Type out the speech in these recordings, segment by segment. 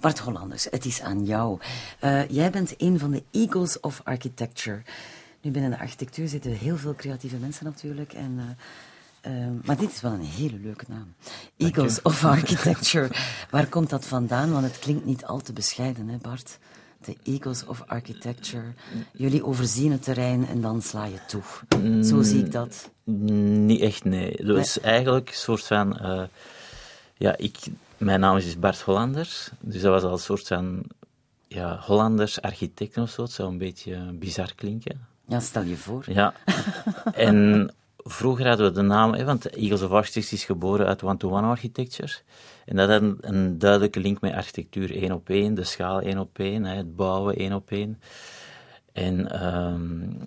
Bart Hollanders, het is aan jou. Uh, jij bent een van de Eagles of Architecture. Nu binnen de architectuur zitten heel veel creatieve mensen natuurlijk. En, uh, uh, maar dit is wel een hele leuke naam. Eagles of Architecture. Waar komt dat vandaan? Want het klinkt niet al te bescheiden, hè Bart? De Eagles of Architecture. Jullie overzien het terrein en dan sla je toe. Zo zie ik dat. Niet echt, nee. Dat nee. is eigenlijk een soort van... ja, ik mijn naam is Bart Hollanders, dus dat was al een soort van ja, Hollanders architecten of zo. Het zou een beetje bizar klinken. Ja, stel je voor. Ja. en vroeger hadden we de naam, want Eagles of Architects is geboren uit one-to-one architecture. En dat had een, een, duidelijke link met architectuur één op één, de schaal één op één, het bouwen één op één. En um,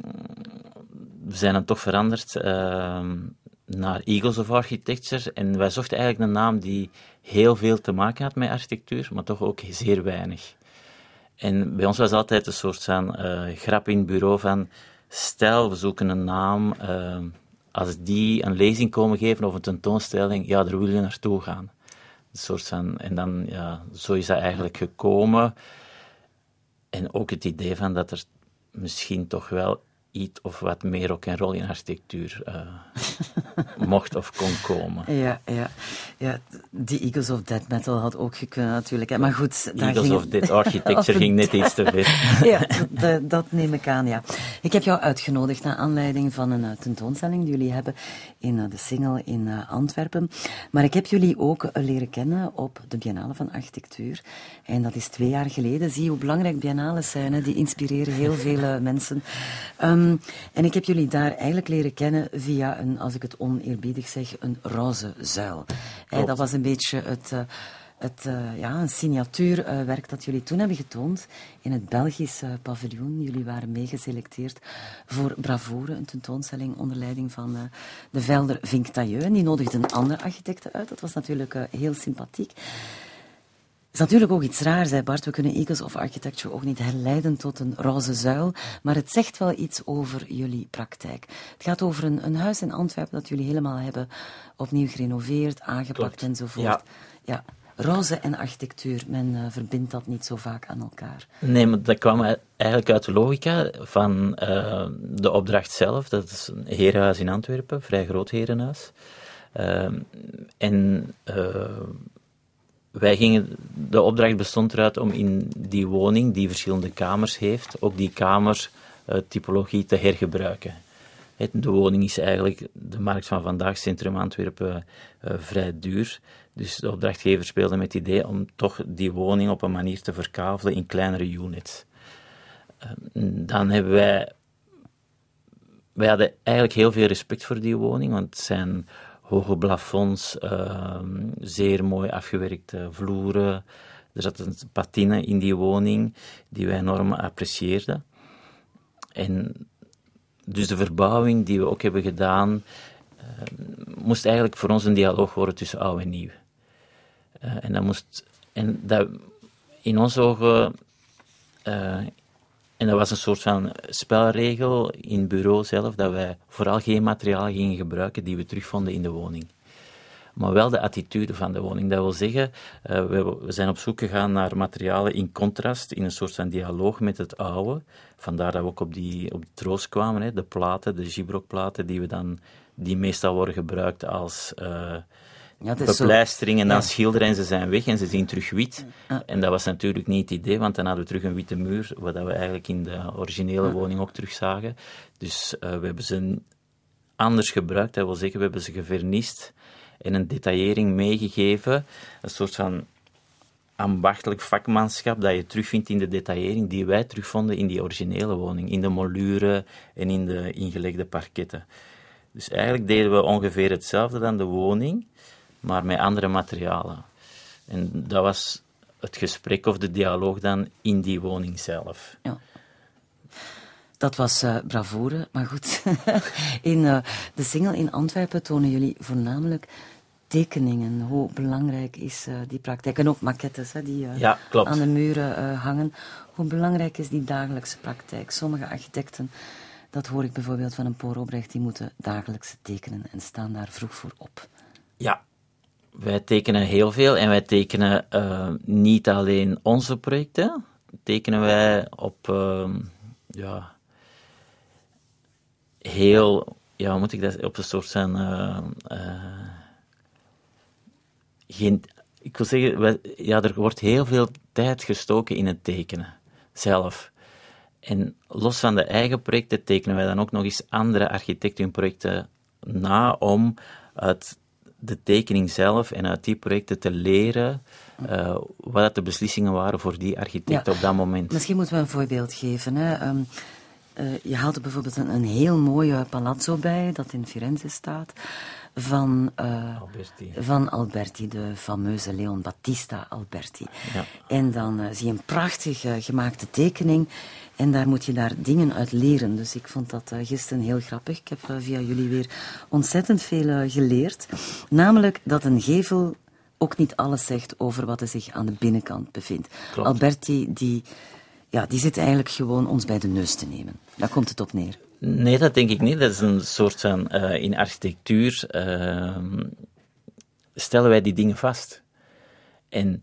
we zijn dan toch veranderd um, naar Eagles of Architecture. En wij zochten eigenlijk een naam die heel veel te maken had met architectuur, maar toch ook zeer weinig. En bij ons was altijd een soort van uh, grap in het bureau van, stel, we zoeken een naam, uh, als die een lezing komen geven of een tentoonstelling, ja, daar wil je naartoe gaan. Een soort van, en dan, ja, zo is dat eigenlijk gekomen. En ook het idee van dat er misschien toch wel iets of wat meer ook een rol in architectuur uh, mocht of kon komen. Ja, ja, ja, die Eagles of Dead Metal had ook gekund natuurlijk. Maar goed, Eagles ging of Dead Architecture ging net iets te ver. ja, dat neem ik aan, ja. Ik heb jou uitgenodigd naar aanleiding van een tentoonstelling die jullie hebben in uh, de Singel in Antwerpen. Maar ik heb jullie ook leren kennen op de Biennale van Architectuur. En dat is twee jaar geleden. Zie je hoe belangrijk biennales zijn, hè? die inspireren heel veel mensen. Um, Um, en ik heb jullie daar eigenlijk leren kennen via een, als ik het oneerbiedig zeg, een roze zuil. Hey, dat was een beetje het, uh, het uh, ja, een signatuurwerk dat jullie toen hebben getoond in het Belgische paviljoen. Jullie waren meegeselecteerd voor Bravoure, een tentoonstelling onder leiding van de Velder Vinktailleux. En die nodigden andere architecten uit. Dat was natuurlijk heel sympathiek is natuurlijk ook iets raars, zei Bart. We kunnen Eagles of Architecture ook niet herleiden tot een roze zuil, maar het zegt wel iets over jullie praktijk. Het gaat over een, een huis in Antwerpen dat jullie helemaal hebben opnieuw gerenoveerd, aangepakt enzovoort. Ja. ja. Roze en architectuur, men uh, verbindt dat niet zo vaak aan elkaar. Nee, maar dat kwam eigenlijk uit de logica van uh, de opdracht zelf. Dat is een herenhuis in Antwerpen, vrij groot herenhuis. Uh, en wij gingen, de opdracht bestond eruit om in die woning, die verschillende kamers heeft, ook die kamertypologie te hergebruiken. De woning is eigenlijk, de markt van vandaag, centrum Antwerpen, uh, vrij duur. Dus de opdrachtgever speelde met het idee om toch die woning op een manier te verkavelen in kleinere units. Uh, dan hebben wij, wij hadden eigenlijk heel veel respect voor die woning, want het zijn hoge plafonds, uh, zeer mooi afgewerkte vloeren. Er zat een patine in die woning die wij enorm apprecieerden. En dus de verbouwing die we ook hebben gedaan, uh, moest eigenlijk voor ons een dialoog worden tussen oud en nieuw. Uh, en dat moest, en dat, in onze ogen uh, en dat was een soort van spelregel in het bureau zelf, dat wij vooral geen materiaal gingen gebruiken die we terugvonden in de woning. Maar wel de attitude van de woning. Dat wil zeggen, uh, we, we, zijn op zoek gegaan naar materialen in contrast, in een soort van dialoog met het oude. Vandaar dat we ook op die, op die troost kwamen, hè, de platen, de gibrokplaten, die, we dan, die meestal worden gebruikt als... Uh, ja, bepleistering en dan ja. schilderen en ze zijn weg en ze zien terug wit. En dat was natuurlijk niet het idee, want dan hadden we terug een witte muur, wat we eigenlijk in de originele woning ook terug zagen. Dus uh, we hebben ze anders gebruikt, dat wil zeggen, we hebben ze gevernist en een detaillering meegegeven, een soort van ambachtelijk vakmanschap dat je terugvindt in de detaillering die wij terugvonden in die originele woning, in de moluren en in de ingelegde parketten. Dus eigenlijk deden we ongeveer hetzelfde dan de woning, maar met andere materialen. En dat was het gesprek of de dialoog dan in die woning zelf. Ja. Dat was uh, bravoure, maar goed. in uh, de single in Antwerpen tonen jullie voornamelijk tekeningen. Hoe belangrijk is uh, die praktijk? En ook maquettes hè, die ja, aan de muren hangen. Hoe belangrijk is die dagelijkse praktijk? Sommige architecten, dat hoor ik bijvoorbeeld van een Poor Obrecht, die moeten dagelijks tekenen en staan daar vroeg voor op. Ja, wij tekenen heel veel en wij tekenen uh, niet alleen onze projecten, tekenen wij op uh, ja, heel, ja, hoe moet ik dat, op een soort van, uh, geen, ik wil zeggen, ja, er wordt heel veel tijd gestoken in het tekenen zelf. En los van de eigen projecten tekenen wij dan ook nog eens andere architectenprojecten na om uit de tekening zelf en uit die projecten te leren uh, wat de beslissingen waren voor die architect op dat moment. Misschien moeten we een voorbeeld geven. Hè. Um, uh, je haalt er bijvoorbeeld een, een, heel mooie palazzo bij, dat in Firenze staat, van, uh, Alberti. van Alberti, de fameuze Leon Battista Alberti. Ja. En dan zie je een prachtig gemaakte tekening en daar moet je daar dingen uit leren. Dus ik vond dat gisteren heel grappig. Ik heb via jullie weer ontzettend veel geleerd. Namelijk dat een gevel ook niet alles zegt over wat er zich aan de binnenkant bevindt. Klopt. Alberti, die, ja, die zit eigenlijk gewoon ons bij de neus te nemen. Daar komt het op neer. Nee, dat denk ik niet. Dat is een soort van... in architectuur ehm, stellen wij die dingen vast. En...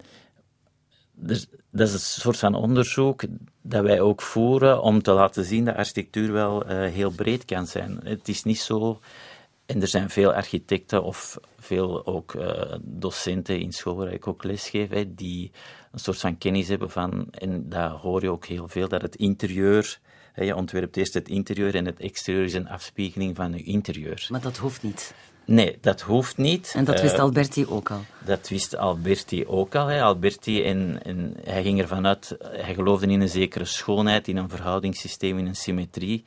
Dat is een soort van onderzoek dat wij ook voeren om te laten zien dat architectuur wel uh, heel breed kan zijn. Het is niet zo, en er zijn veel architecten of veel ook uh, docenten in school waar ik ook lesgeef, hè, die een soort van kennis hebben van, en daar hoor je ook heel veel, dat het interieur, hè, je ontwerpt eerst het interieur en het exterieur is een afspiegeling van je interieur. Maar dat hoeft niet. Nee, dat hoeft niet. En dat wist uh, Alberti ook al? Dat wist Alberti ook al. Hè. Alberti, en, en hij ging ervan uit, hij geloofde in een zekere schoonheid, in een verhoudingssysteem, in een symmetrie.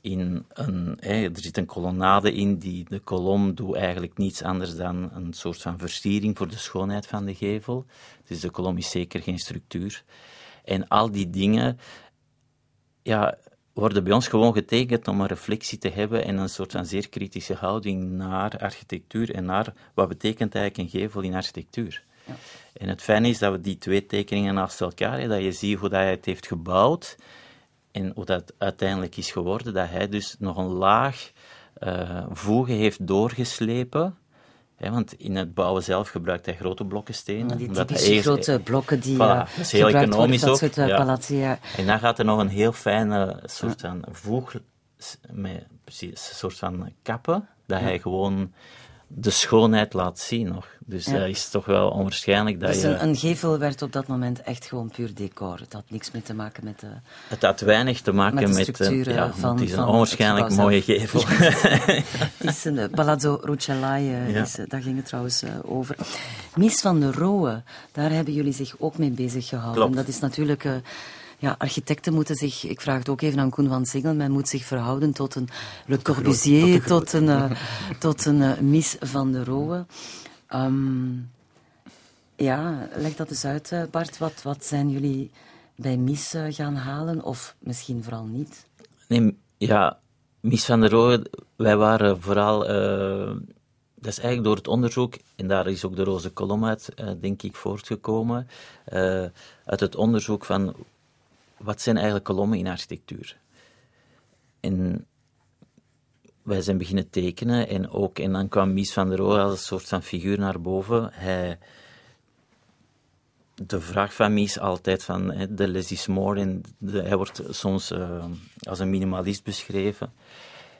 In een, hè, er zit een kolonnade in, die, de kolom doet eigenlijk niets anders dan een soort van versiering voor de schoonheid van de gevel. Dus de kolom is zeker geen structuur. En al die dingen, ja, worden bij ons gewoon getekend om een reflectie te hebben en een soort van zeer kritische houding naar architectuur en naar wat betekent eigenlijk een gevel in architectuur. Ja. En het fijne is dat we die twee tekeningen naast elkaar hebben, dat je ziet hoe dat hij het heeft gebouwd en hoe dat uiteindelijk is geworden, dat hij dus nog een laag uh, voegen heeft doorgeslepen He, want in het bouwen zelf gebruikt hij grote blokken steen. Ja, die typische grote blokken die voilà, dat is heel economisch worden, ook. dat soort, uh, ja. palatsen, ja. En dan gaat er nog een heel fijne soort van voeg met precies, een soort van kappen, dat hij gewoon de schoonheid laat zien nog. Dus Ja. dat is toch wel onwaarschijnlijk dat Dus je... een, een gevel werd op dat moment echt gewoon puur decor. Het had niks meer te maken met de... Het had weinig te maken Met de met... structuur, eh, ja, eh, van- het is een van onwaarschijnlijk mooie gevel. Het is een eh, Palazzo Rucellai, eh, Ja. is, eh, daar ging het trouwens eh, over. Mies van der Rohe, daar hebben jullie zich ook mee bezig gehouden. Klopt. Dat is natuurlijk... ja, architecten moeten zich, ik vraag het ook even aan Koen van Singel, men moet zich verhouden tot een Le Corbusier, tot een, eh, tot een eh, Mies van der Rohe. Ehm, ja, leg dat eens uit, eh, Bart. Wat, wat zijn jullie bij Mies gaan halen, of misschien vooral niet? Nee, ja, Mies van der Rohe, wij waren vooral... eh, dat is eigenlijk door het onderzoek, en daar is ook de roze kolom uit, eh, denk ik, voortgekomen, eh, uit het onderzoek van wat zijn eigenlijk kolommen in architectuur. En wij zijn beginnen tekenen en ook, en dan kwam Mies van der Rohe als een soort van figuur naar boven. Hij, de vraag van Mies altijd van de less is more, en de- hij wordt soms eh, als een minimalist beschreven.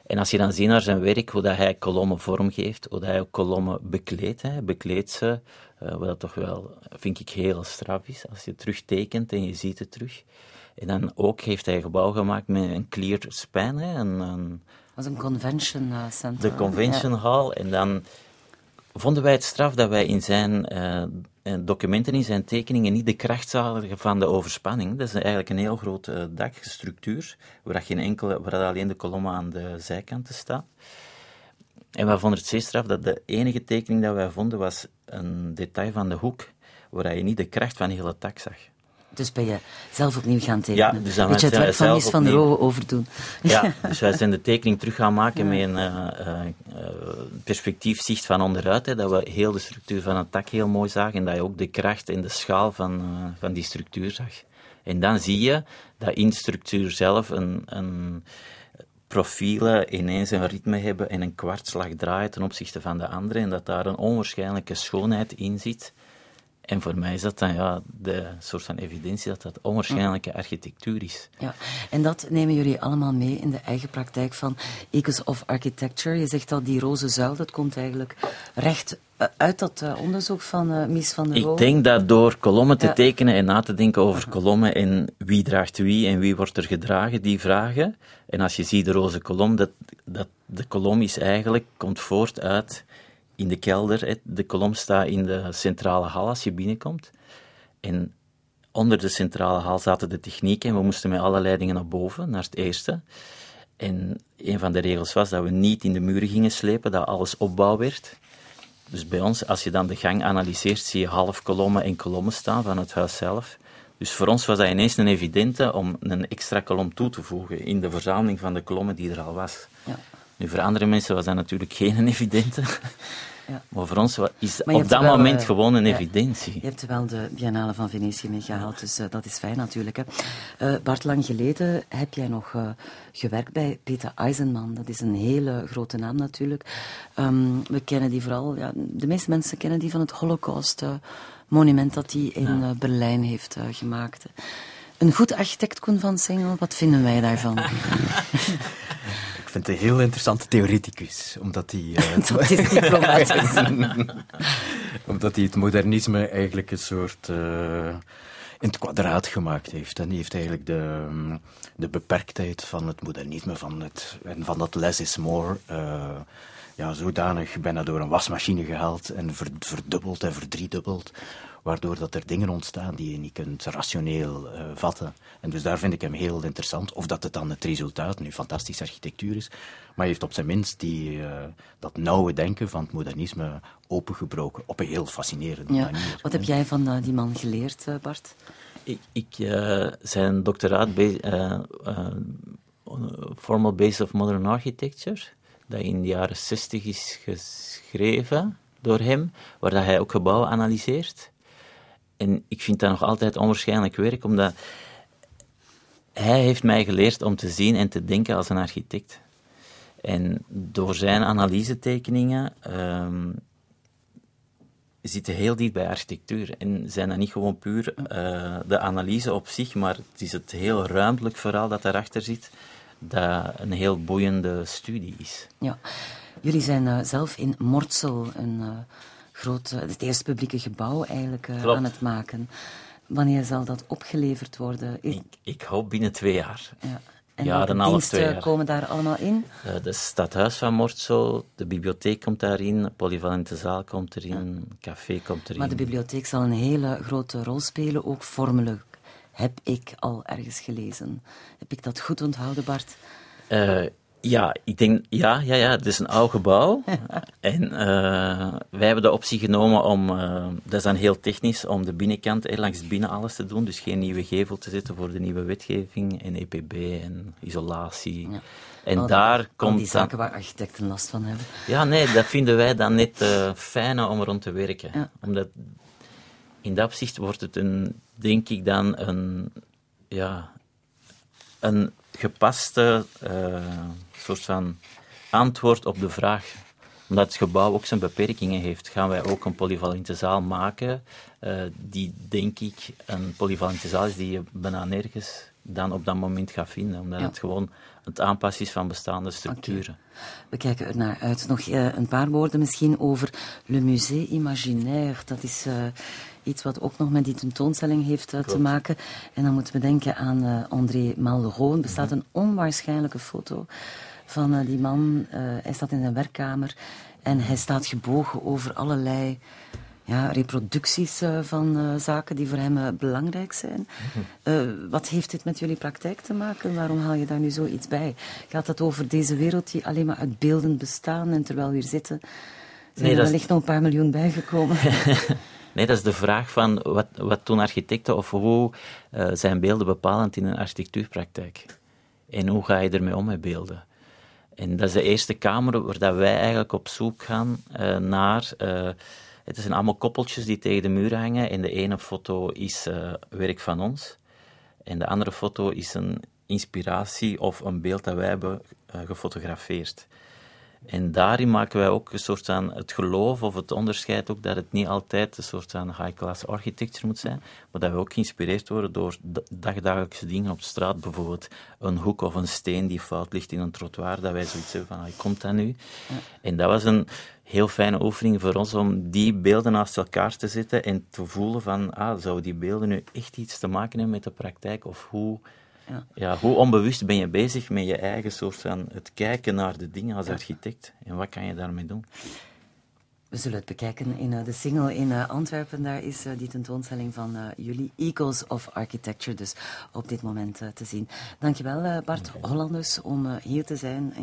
En als je dan ziet naar zijn werk, hoe dat hij kolommen vormgeeft, hoe dat hij ook kolommen bekleedt, hè, bekleedt ze, eh, wat dat toch wel, vind ik, heel straf is, als je terugtekent en je ziet het terug. En dan ook heeft hij een gebouw gemaakt met een clear span, hè, een, convention eh, center. de convention hall. En dan vonden wij het straf dat wij in zijn eh, documenten, in zijn tekeningen, niet de kracht zagen van de overspanning. Dat is eigenlijk een heel grote dakstructuur, waar, geen enkele, waar alleen de kolommen aan de zijkanten staan. En wij vonden het zeer straf dat de enige tekening dat wij vonden was een detail van de hoek, waar je niet de kracht van heel het dak zag. Dus ben je zelf opnieuw gaan tekenen. Ja, dus dan Beetje het werk van Mies van der. Rohe overdoen. Ja, dus wij zijn de tekening terug gaan maken met een eh, eh, eh, perspectiefzicht van onderuit. Hè, dat we heel de structuur van een tak heel mooi zagen en dat je ook de kracht en de schaal van, van die structuur zag. En dan zie je dat in de structuur zelf een, een profielen ineens een ritme hebben en een kwartslag draaien ten opzichte van de andere en dat daar een onwaarschijnlijke schoonheid in zit. En voor mij is dat dan ja, de soort van evidentie dat dat onwaarschijnlijke architectuur is. Ja, en dat nemen jullie allemaal mee in de eigen praktijk van Ecos of Architecture. Je zegt dat die roze zuil, dat komt eigenlijk recht eh, uit dat uh, onderzoek van uh, Mies van der Ik denk dat door kolommen te Ja. tekenen en na te denken over kolommen en wie draagt wie en wie wordt er gedragen, die vragen. En als je ziet de roze kolom, dat, dat de kolom is eigenlijk, komt voort uit in de kelder. De kolom staat in de centrale hal als je binnenkomt. En onder de centrale hal zaten de technieken en we moesten met alle leidingen naar boven, naar het eerste. En een van de regels was dat we niet in de muren gingen slepen, dat alles opbouw werd. Dus bij ons, als je dan de gang analyseert, zie je half kolommen en kolommen staan van het huis zelf. Dus voor ons was dat ineens een evidente om een extra kolom toe te voegen in de verzameling van de kolommen die er al was. Ja. Nu, voor andere mensen was dat natuurlijk geen evidente. Ja. Maar voor ons is op dat moment eh, gewoon een ja. evidentie. Je hebt wel de Biennale van Venetië meegehaald, dus eh, dat is fijn natuurlijk. Hè. Eh, Bart, lang geleden heb jij nog gewerkt bij Peter Eisenman. Dat is een hele grote naam natuurlijk. Ehm, we kennen die vooral, ja, de meeste mensen kennen die van het Holocaust-monument dat hij in Berlijn heeft gemaakt. Een goed architect, Koen van Singel, wat vinden wij daarvan? Ik vind het een heel interessante theoreticus, omdat hij, eh, dat is diplomatisch. omdat hij het modernisme eigenlijk een soort eh, in het kwadraat gemaakt heeft. En die heeft eigenlijk de, mm, de beperktheid van het modernisme van het, en van dat less is more eh, ja, zodanig bijna door een wasmachine gehaald en ver- verdubbeld en verdriedubbeld. Waardoor dat er dingen ontstaan die je niet kunt rationeel eh, vatten. En dus daar vind ik hem heel interessant. Of dat het dan het resultaat, nu fantastische architectuur is. Maar hij heeft op zijn minst die, eh, dat nauwe denken van het modernisme opengebroken. Op een heel fascinerende Ja. manier. Wat heb jij van eh, die man geleerd, eh, Bart? Ik, ik eh, zijn doctoraat, be- eh, eh, Formal Base of Modern Architecture, dat in de jaren 60 is geschreven door hem, waar dat hij ook gebouwen analyseert. En ik vind dat nog altijd onwaarschijnlijk werk, omdat hij heeft mij geleerd om te zien en te denken als een architect. En door zijn analysetekeningen ehm, zitten heel dicht bij architectuur. En zijn dat niet gewoon puur eh, de analyse op zich, maar het is het heel ruimtelijk verhaal dat daarachter zit, dat een heel boeiende studie is. Ja. Jullie zijn eh, zelf in Mortsel een eh, groot, eh, het eerste publieke gebouw eigenlijk aan het maken. Wanneer zal dat opgeleverd worden? Ik, ik hoop binnen twee jaar. ja. En Ja, half, diensten komen daar allemaal in? Eh, de stadhuis van Mortsel, de bibliotheek komt daarin, de polyvalente zaal komt erin, café komt erin. Maar de bibliotheek zal een hele grote rol spelen, ook vormelijk. Heb ik al ergens gelezen. Heb ik dat goed onthouden, Bart? Eh, ja, ik denk, ja, ja, ja, het is een oud gebouw. en eh, wij hebben de optie genomen om, eh, dat is dan heel technisch, om de binnenkant, eh, langs binnen alles te doen. Dus geen nieuwe gevel te zetten voor de nieuwe wetgeving en EPB en isolatie. Ja. En daar komt die dan... zaken waar architecten last van hebben. Ja, nee, dat vinden wij dan net eh fijner om rond te werken. Ja. Omdat in dat opzicht wordt het een, denk ik dan, een, ja, een gepaste eh, soort van antwoord op de vraag. Omdat het gebouw ook zijn beperkingen heeft, gaan wij ook een polyvalente zaal maken, eh, die denk ik een polyvalente zaal is die je bijna nergens dan op dat moment gaat vinden. Omdat Ja. het gewoon het aanpassen is van bestaande structuren. We kijken er naar uit. Nog eh, een paar woorden misschien over Le Musée Imaginaire. Dat is iets wat ook nog met die tentoonstelling heeft eh, te maken. En dan moeten we denken aan eh, André Malraux. Er bestaat een onwaarschijnlijke foto van eh, die man. Hij staat in zijn werkkamer en hij staat gebogen over allerlei ja, reproducties van zaken die voor hem belangrijk zijn. Eh, wat heeft dit met jullie praktijk te maken? Waarom haal je daar nu zoiets bij? Gaat het over deze wereld die alleen maar uit beelden bestaan en terwijl we hier zitten, zijn Nee, er dat is- wellicht nog een paar miljoen bijgekomen? Dat is de vraag van wat, wat doen architecten of hoe eh, zijn beelden bepalend in een architectuurpraktijk? En hoe ga je ermee om met beelden? En dat is de eerste kamer waar dat wij eigenlijk op zoek gaan eh, naar. eh, het zijn allemaal koppeltjes die tegen de muur hangen. En de ene foto is werk van ons. En de andere foto is een inspiratie of een beeld dat wij hebben gefotografeerd. En daarin maken wij ook een soort van het geloof of het onderscheid ook dat het niet altijd een soort van high-class architecture moet zijn, maar dat we ook geïnspireerd worden door dagdagelijkse dingen op straat, bijvoorbeeld een hoek of een steen die fout ligt in een trottoir, dat wij zoiets hebben van, komt dat nu? En dat was een heel fijne oefening voor ons om die beelden naast elkaar te zetten en te voelen van, ah, zouden die beelden nu echt iets te maken hebben met de praktijk of hoe ja. ja. hoe onbewust ben je bezig met je eigen soort van het kijken naar de dingen als architect en wat kan je daarmee doen? We zullen het bekijken in uh, de single in uh, Antwerpen. Daar is uh, die tentoonstelling van jullie, Eagles of Architecture, dus op dit moment te zien. Dankjewel Bart Hollandus om hier te zijn.